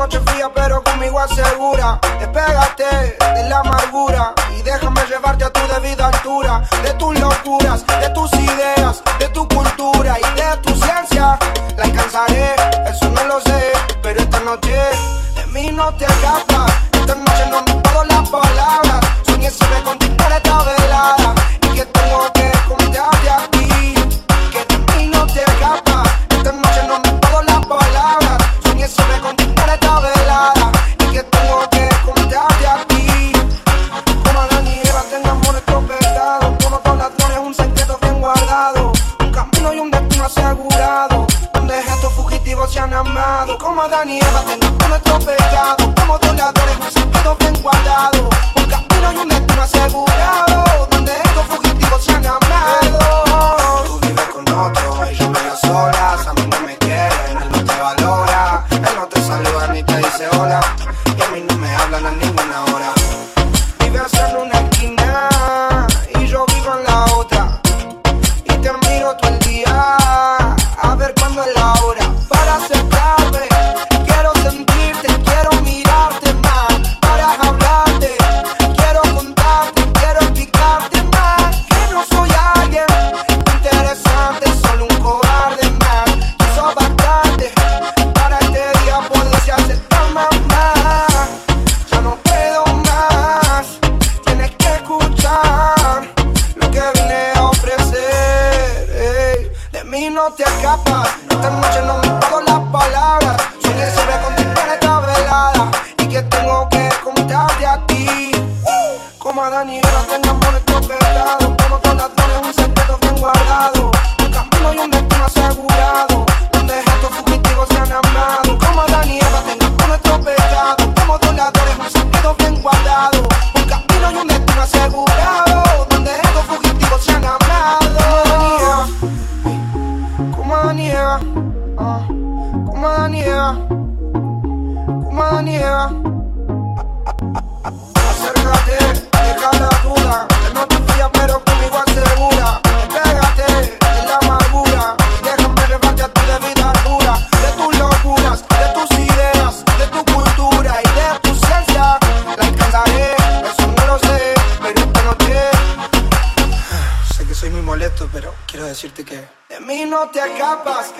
noche fría, pero conmigo asegura. Despégate de la amargura y déjame llevarte a tu debida altura. De tus locuras, de tus ideas, de tu cultura y de tu ciencia. La alcanzaré, eso no lo sé, pero esta noche de mí no te escapas. Han amado Como Adán y Eva tengamos nuestro pecado Como todos ladrones un secreto bien guardado. Un camino y un destino asegurado Donde estos fugitivos se han amado. Tú vives con otro y yo me solas A mí no me quieren, él no te valora Él no te saluda ni te dice hola Y a mí no me hablan a ninguna hora no te escapas, esta noche no me puedo las palabras. Soñé siempre contigo en esta velada y que tengo que contarte a ti. Como Adán y Eva tengamos nuestro pecado, como todos ladrones un secreto bien guardado. Un camino y un destino asegurado, Ah, como Adán y Eva, como Adán y Eva. Acércate, deja la duda. No te fía, pero conmigo asegura. Despégate de la amargura déjame llevarte a tu debida altura. De tus locuras, de tus ideas, de tu cultura y de tu ciencia. La alcanzaré, eso no lo sé, pero esta. Sé que soy muy molesto, pero quiero decirte que de mí no te escapas.